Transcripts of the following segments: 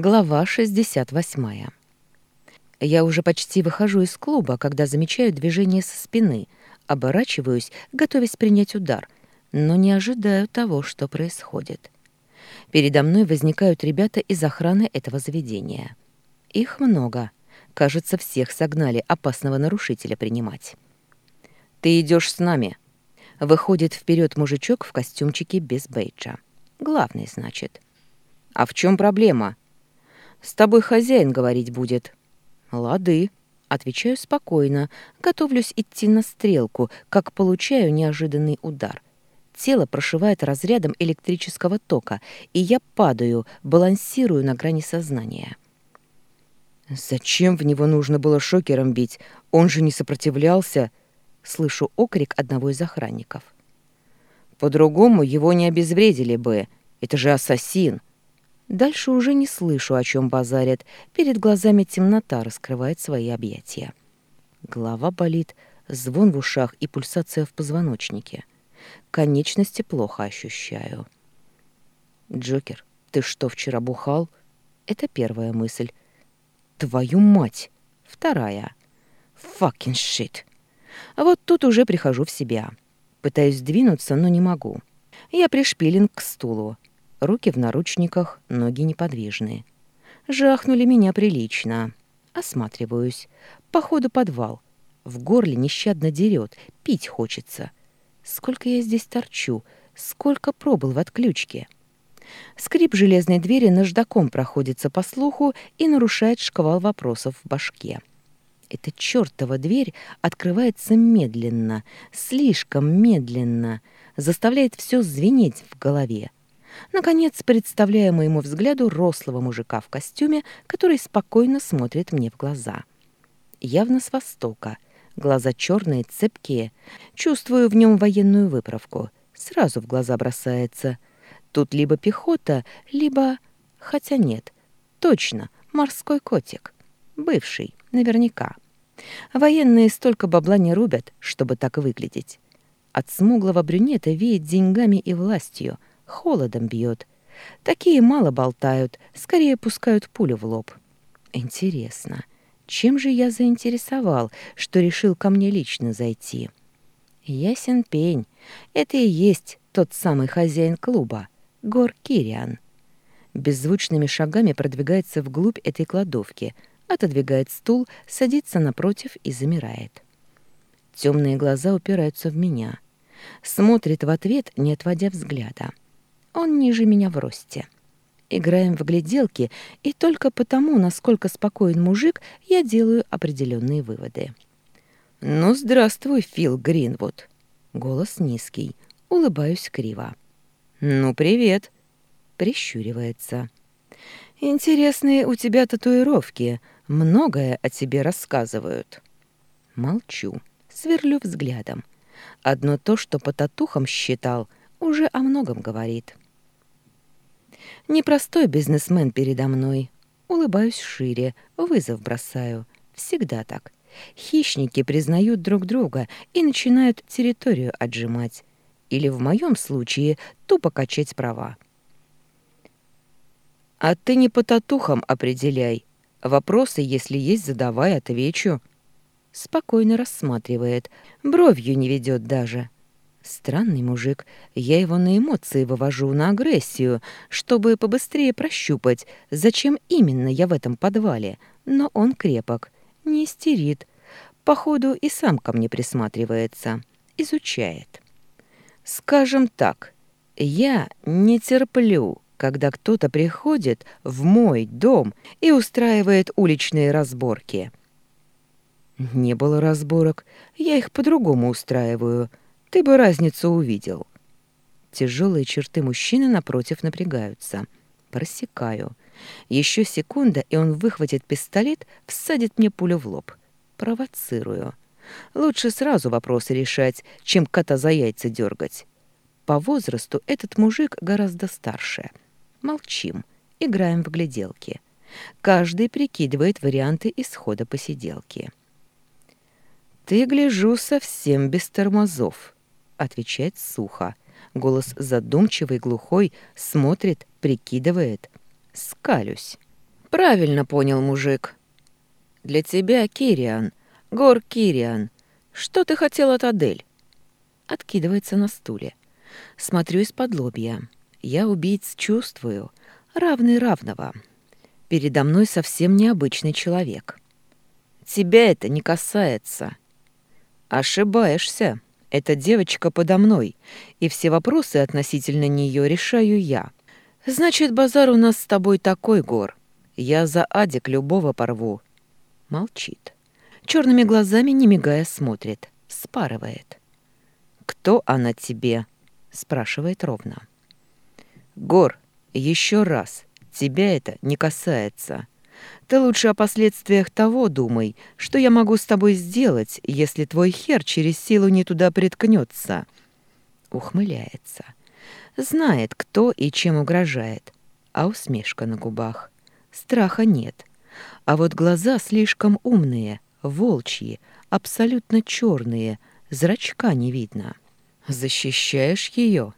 Глава 68. Я уже почти выхожу из клуба, когда замечаю движение со спины, оборачиваюсь, готовясь принять удар, но не ожидаю того, что происходит. Передо мной возникают ребята из охраны этого заведения. Их много. Кажется, всех согнали опасного нарушителя принимать. «Ты идешь с нами!» Выходит вперед мужичок в костюмчике без бейджа. Главный, значит. «А в чем проблема?» С тобой хозяин говорить будет». «Лады», — отвечаю спокойно, готовлюсь идти на стрелку, как получаю неожиданный удар. Тело прошивает разрядом электрического тока, и я падаю, балансирую на грани сознания. «Зачем в него нужно было шокером бить? Он же не сопротивлялся!» Слышу окрик одного из охранников. «По-другому его не обезвредили бы. Это же ассасин!» Дальше уже не слышу, о чем базарят. Перед глазами темнота раскрывает свои объятия. Голова болит, звон в ушах и пульсация в позвоночнике. Конечности плохо ощущаю. «Джокер, ты что, вчера бухал?» Это первая мысль. «Твою мать!» Вторая. «Факин шит!» А вот тут уже прихожу в себя. Пытаюсь двинуться, но не могу. Я пришпилен к стулу. Руки в наручниках, ноги неподвижные. Жахнули меня прилично. Осматриваюсь. Походу подвал. В горле нещадно дерет, пить хочется. Сколько я здесь торчу, сколько пробыл в отключке. Скрип железной двери наждаком проходится по слуху и нарушает шквал вопросов в башке. Эта чёртова дверь открывается медленно, слишком медленно, заставляет все звенеть в голове. Наконец, представляя моему взгляду рослого мужика в костюме, который спокойно смотрит мне в глаза. Явно с востока. Глаза черные, цепкие. Чувствую в нем военную выправку. Сразу в глаза бросается. Тут либо пехота, либо... Хотя нет. Точно, морской котик. Бывший, наверняка. Военные столько бабла не рубят, чтобы так выглядеть. От смуглого брюнета веет деньгами и властью — холодом бьет. Такие мало болтают, скорее пускают пулю в лоб. Интересно, чем же я заинтересовал, что решил ко мне лично зайти? Ясен пень, это и есть тот самый хозяин клуба, Гор Кириан. Беззвучными шагами продвигается вглубь этой кладовки, отодвигает стул, садится напротив и замирает. Темные глаза упираются в меня. Смотрит в ответ, не отводя взгляда. Он ниже меня в росте. Играем в гляделки, и только потому, насколько спокоен мужик, я делаю определенные выводы. «Ну, здравствуй, Фил Гринвуд!» Голос низкий. Улыбаюсь криво. «Ну, привет!» Прищуривается. «Интересные у тебя татуировки. Многое о тебе рассказывают». Молчу. Сверлю взглядом. Одно то, что по татухам считал, уже о многом говорит. Непростой бизнесмен передо мной. Улыбаюсь шире, вызов бросаю. Всегда так. Хищники признают друг друга и начинают территорию отжимать. Или в моем случае тупо качать права. «А ты не по татухам определяй. Вопросы, если есть, задавай, отвечу». Спокойно рассматривает, бровью не ведет даже. Странный мужик. Я его на эмоции вывожу, на агрессию, чтобы побыстрее прощупать, зачем именно я в этом подвале. Но он крепок, не истерит. Походу, и сам ко мне присматривается, изучает. Скажем так, я не терплю, когда кто-то приходит в мой дом и устраивает уличные разборки. Не было разборок, я их по-другому устраиваю — ты бы разницу увидел. Тяжелые черты мужчины напротив напрягаются. Просекаю. Еще секунда, и он выхватит пистолет, всадит мне пулю в лоб. Провоцирую. Лучше сразу вопросы решать, чем кота за яйца дергать. По возрасту этот мужик гораздо старше. Молчим, играем в гляделки. Каждый прикидывает варианты исхода посиделки. «Ты, гляжу, совсем без тормозов», отвечает сухо. Голос задумчивый, глухой, смотрит, прикидывает. Скалюсь. «Правильно понял, мужик». «Для тебя, Кириан. Гор Кириан. Что ты хотел от Адель?» Откидывается на стуле. Смотрю из-под лобья. Я убийц чувствую. Равный равного. Передо мной совсем необычный человек. «Тебя это не касается». «Ошибаешься». Эта девочка подо мной, и все вопросы относительно нее решаю я. Значит, базар у нас с тобой такой, Гор. Я за Адик любого порву. Молчит. Черными глазами, не мигая, смотрит. Спарывает. «Кто она тебе?» — спрашивает ровно. «Гор, еще раз. Тебя это не касается. Ты лучше о последствиях того думай, что я могу с тобой сделать, если твой хер через силу не туда приткнется. Ухмыляется. Знает, кто и чем угрожает. А усмешка на губах. Страха нет. А вот глаза слишком умные, волчьи, абсолютно черные, зрачка не видно. Защищаешь ее?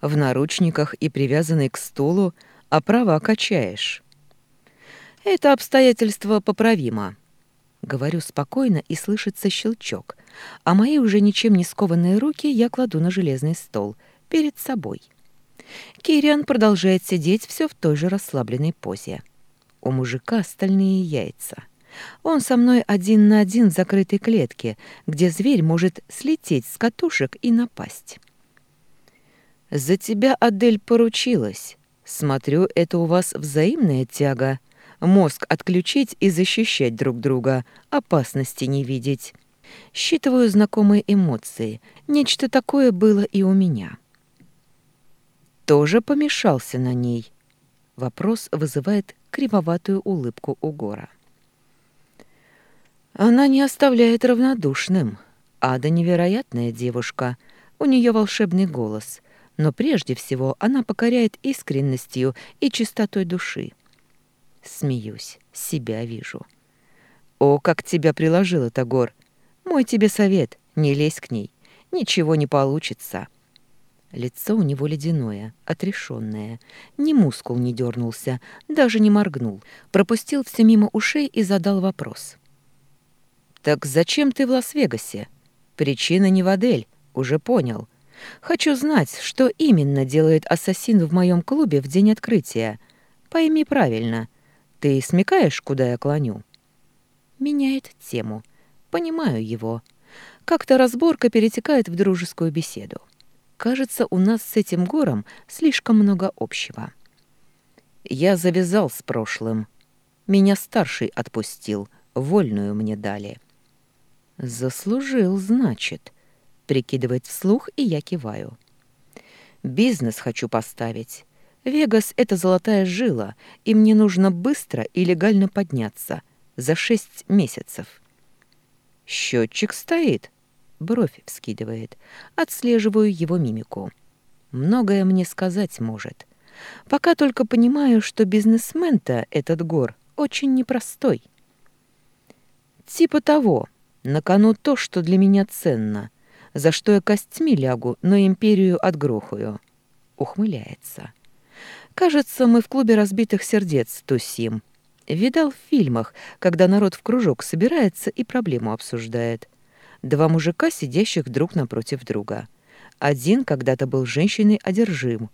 В наручниках и привязанной к стулу, а права качаешь. Это обстоятельство поправимо. Говорю спокойно и слышится щелчок, а мои уже ничем не скованные руки я кладу на железный стол перед собой. Кириан продолжает сидеть все в той же расслабленной позе. У мужика стальные яйца. Он со мной один на один в закрытой клетке, где зверь может слететь с катушек и напасть. «За тебя Адель поручилась. Смотрю, это у вас взаимная тяга», Мозг отключить и защищать друг друга, опасности не видеть. Считываю знакомые эмоции. Нечто такое было и у меня. Тоже помешался на ней. Вопрос вызывает кривоватую улыбку у гора. Она не оставляет равнодушным. Ада невероятная девушка. У нее волшебный голос. Но прежде всего она покоряет искренностью и чистотой души. Смеюсь, себя вижу. О, как тебя приложила Тагор! Мой тебе совет, не лезь к ней. Ничего не получится. Лицо у него ледяное, отрешенное. Ни мускул не дернулся, даже не моргнул. Пропустил все мимо ушей и задал вопрос. «Так зачем ты в Лас-Вегасе? Причина не в Адель, уже понял. Хочу знать, что именно делает ассасин в моем клубе в день открытия. Пойми правильно, ты смекаешь, куда я клоню?» Меняет тему. Понимаю его. Как-то разборка перетекает в дружескую беседу. Кажется, у нас с этим гором слишком много общего. Я завязал с прошлым. Меня старший отпустил, вольную мне дали. Заслужил, значит. Прикидывает вслух, и я киваю. Бизнес хочу поставить. Вегас — это золотая жила, и мне нужно быстро и легально подняться. За шесть месяцев. Счетчик стоит. Бровь вскидывает. Отслеживаю его мимику. Многое мне сказать может. Пока только понимаю, что бизнесмен-то этот гор очень непростой. Типа того. На кону то, что для меня ценно. За что я костьми лягу, но империю отгрохаю. Ухмыляется. Кажется, мы в клубе разбитых сердец тусим. Видал в фильмах, когда народ в кружок собирается и проблему обсуждает. Два мужика, сидящих друг напротив друга. Один когда-то был женщиной одержим.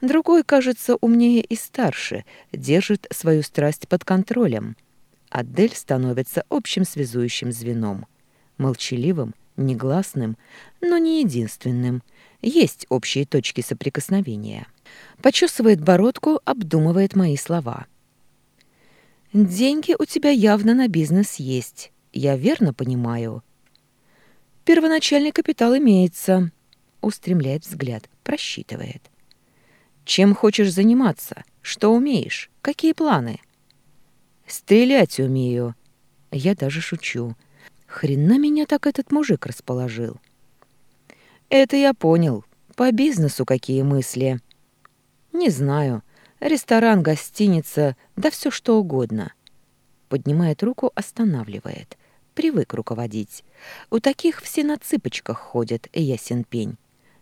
Другой, кажется, умнее и старше, держит свою страсть под контролем. Адель становится общим связующим звеном. Молчаливым, негласным, но не единственным. Есть общие точки соприкосновения. Почесывает бородку, обдумывает мои слова. «Деньги у тебя явно на бизнес есть, я верно понимаю». «Первоначальный капитал имеется», — устремляет взгляд, просчитывает. «Чем хочешь заниматься? Что умеешь? Какие планы?» «Стрелять умею». Я даже шучу. Хрена меня так этот мужик расположил. «Это я понял. По бизнесу какие мысли?» «Не знаю. Ресторан, гостиница, да все что угодно». Поднимает руку, останавливает. Привык руководить. У таких все на цыпочках ходят, ясен пень.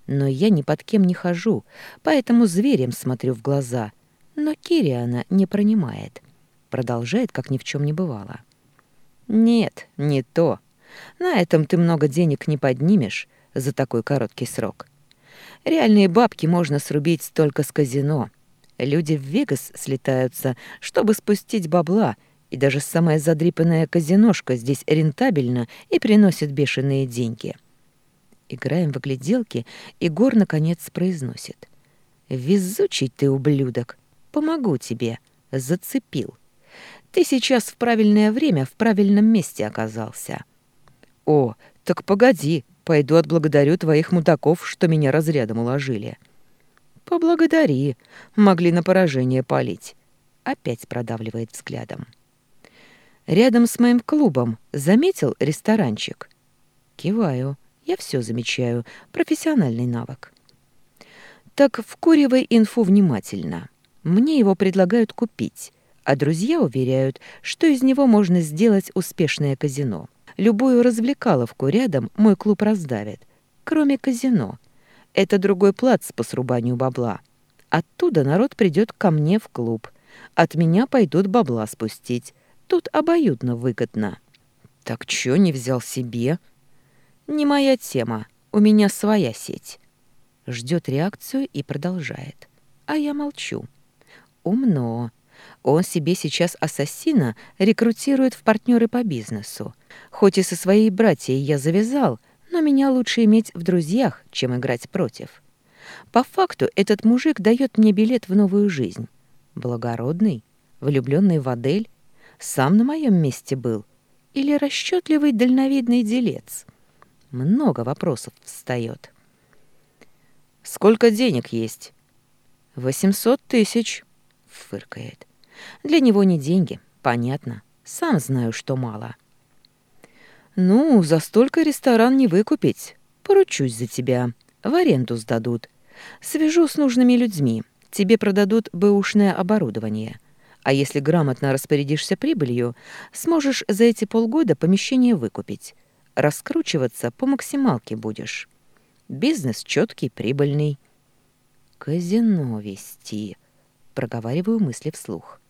Но я ни под кем не хожу, поэтому зверем смотрю в глаза. Но Кириана не пронимает. Продолжает, как ни в чем не бывало. «Нет, не то. На этом ты много денег не поднимешь за такой короткий срок. Реальные бабки можно срубить только с казино. Люди в Вегас слетаются, чтобы спустить бабла, и даже самая задрипанная казиношка здесь рентабельна и приносит бешеные деньги. Играем в гляделки, Гор наконец, произносит. «Везучий ты, ублюдок! Помогу тебе! Зацепил! Ты сейчас в правильное время в правильном месте оказался!» «О, так погоди, Пойду отблагодарю твоих мудаков, что меня разрядом уложили». «Поблагодари. Могли на поражение палить». Опять продавливает взглядом. «Рядом с моим клубом заметил ресторанчик?» Киваю. Я все замечаю. Профессиональный навык. Так вкуривай инфу внимательно. Мне его предлагают купить, а друзья уверяют, что из него можно сделать успешное казино. Любую развлекаловку рядом мой клуб раздавит, кроме казино. Это другой плац по срубанию бабла. Оттуда народ придет ко мне в клуб. От меня пойдут бабла спустить. Тут обоюдно выгодно. Так чё не взял себе? Не моя тема. У меня своя сеть. Ждет реакцию и продолжает. А я молчу. Умно. Он себе сейчас ассасина рекрутирует в партнеры по бизнесу. Хоть и со своей братьей я завязал, но меня лучше иметь в друзьях, чем играть против. По факту этот мужик дает мне билет в новую жизнь. Благородный, влюбленный в Адель, сам на моем месте был. Или расчетливый дальновидный делец. Много вопросов встает. «Сколько денег есть?» «Восемьсот тысяч», — фыркает. Для него не деньги, понятно. Сам знаю, что мало. Ну, за столько ресторан не выкупить. Поручусь за тебя. В аренду сдадут. Свяжу с нужными людьми. Тебе продадут бэушное оборудование. А если грамотно распорядишься прибылью, сможешь за эти полгода помещение выкупить. Раскручиваться по максималке будешь. Бизнес четкий, прибыльный. «Казино вести», — проговариваю мысли вслух.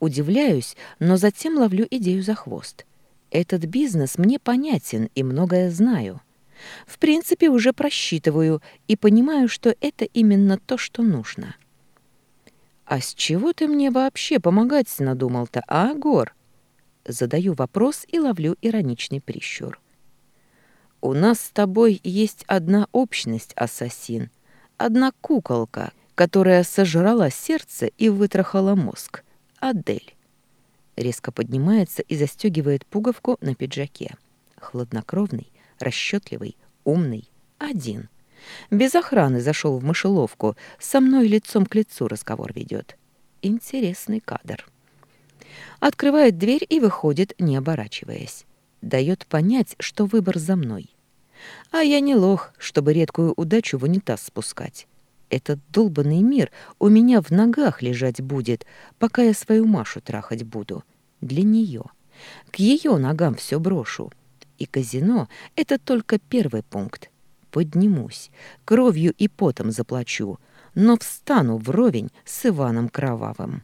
Удивляюсь, но затем ловлю идею за хвост. Этот бизнес мне понятен и многое знаю. В принципе, уже просчитываю и понимаю, что это именно то, что нужно. «А с чего ты мне вообще помогать надумал-то, а, Гор?» Задаю вопрос и ловлю ироничный прищур. «У нас с тобой есть одна общность, ассасин, одна куколка, которая сожрала сердце и вытрахала мозг. Адель. Резко поднимается и застегивает пуговку на пиджаке. Хладнокровный, расчетливый, умный, один. Без охраны зашел в мышеловку, со мной лицом к лицу разговор ведет. Интересный кадр. Открывает дверь и выходит, не оборачиваясь. Дает понять, что выбор за мной. А я не лох, чтобы редкую удачу в унитаз спускать этот долбанный мир у меня в ногах лежать будет, пока я свою Машу трахать буду. Для нее. К ее ногам все брошу. И казино — это только первый пункт. Поднимусь, кровью и потом заплачу, но встану вровень с Иваном Кровавым.